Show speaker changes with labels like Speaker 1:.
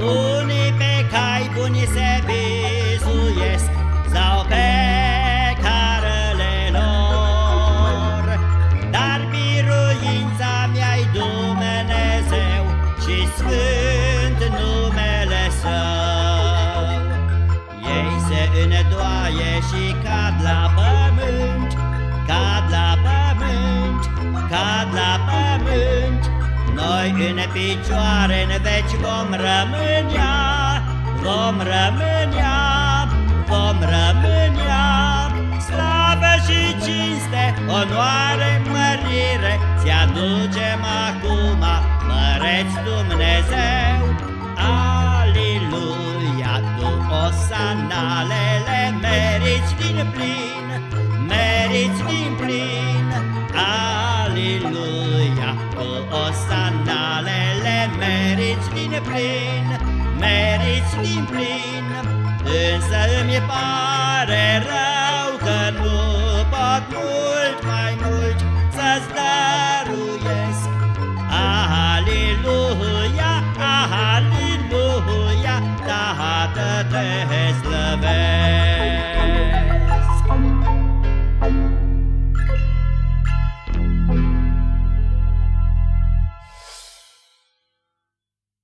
Speaker 1: Unii pe cai buni se bizuiesc Sau pe carele lor. Dar biruința mi-ai Dumnezeu Și sfânt numele Său. Ei se îndoaie și cad la pământ Cad la pământ, cad la pământ noi în picioare în veci vom rămânea, vom rămânea, vom rămânea. Slavă și cinste, onoare, mărire, ți-aducem acum, măreți Dumnezeu. Aliluia, tu osanalele meriți din plin, osanalele meriți din plin, meriți din plin. Însă îmi pare rău că nu pot mult mai mult să-ți dăruiesc. Aliluia, aliluia, Tată te